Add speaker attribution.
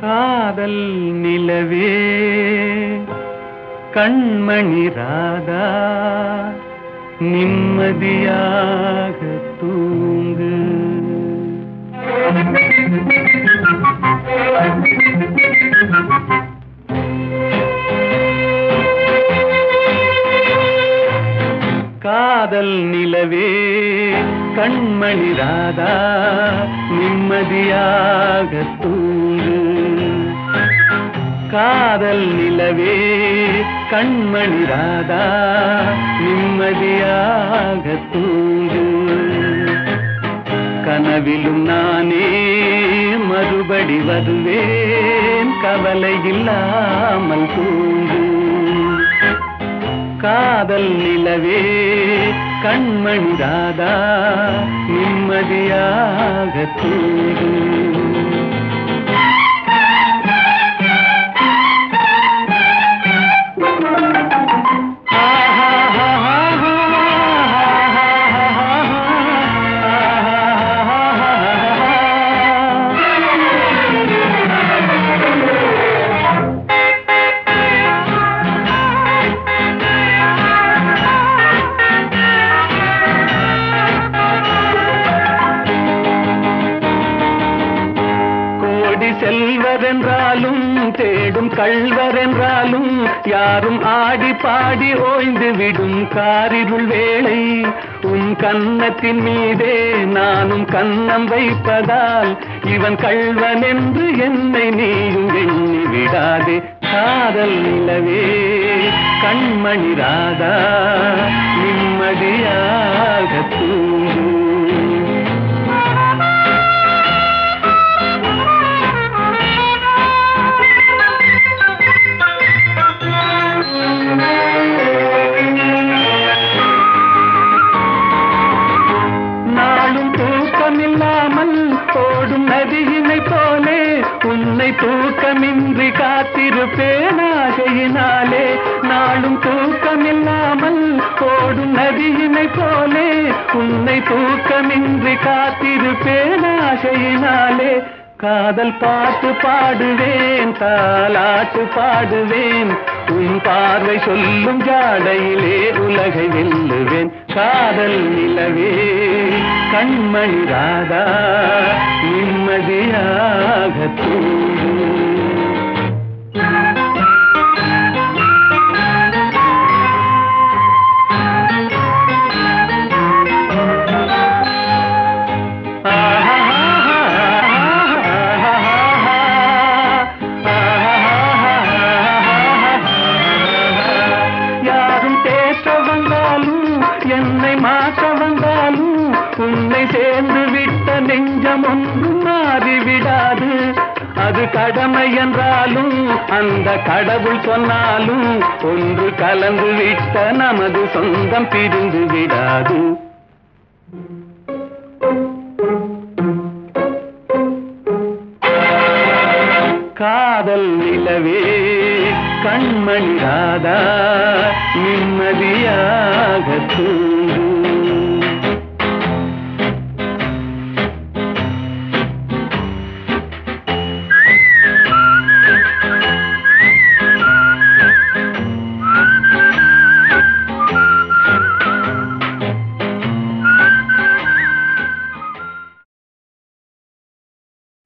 Speaker 1: காதல் நிலவே கண்மணி ராதா நிம்மதியாக தூங்கு. காதல் நிலவே. கண்மணி ராதா நிம்மதியாக தூங்கு. காதல் நிலவே. கண்மணி ராதா நிம்மதியாக தூங்கு. கனவிலும் நானே மறுபடி வருவேன். கவலை இல்லாமல் தூங்கு. காதல் நிலவே. கண்மணி ராதா நிம்மதியாக தூங்கும் கோடி செல்வரென்றாலும் தேடும் கள்வரென்றாலும் யாரும் ஆடி பாடி ஓய்ந்து விடும் காரிருள் வேளை. உன் கன்னத்தின் மீதே நானும் கன்னம் வைப்பதால் இவன் கள்வன் என்று என்னை நீயும் எண்ணி விடாதே. காதல் நிலவே கண்மணி ராதா நிம்மதியா? உன்னை தூக்கமின்றி காத்திருப்பேனாகையினாலே நாளும் தூக்கமில்லாமல் ஓடும் நதியினை போலே உன்னை தூக்கமின்றி காத்திருப்பேனாகையினாலே காதல் பாட்டு பாடுவேன் தாலாட்டு பாடுவேன் உன் பார்வை சொல்லும் ஜாடையிலே உலகை வெல்லுவேன் காதல் நிலவே கண்மணி ராதா நிம்மதியா? தூங்கு யாரும் பேச வந்தாலும் என்னை மாற்ற வந்தாலும் உன்னை சேர்ந்து விட்ட நெஞ்சம் ஒன்றும் மாறிவிடாது. அது கடமை என்றாலும் அந்த கடவுள் சொன்னாலும் ஒன்று கலந்து விட்ட நமது சொந்தம் பிரிந்து விடாது. காதல் நிலவே கண்மணி ராதா நிம்மதியாக